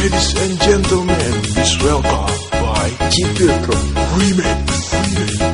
Ladies and gentlemen, please welcome by G It Remix. Remix.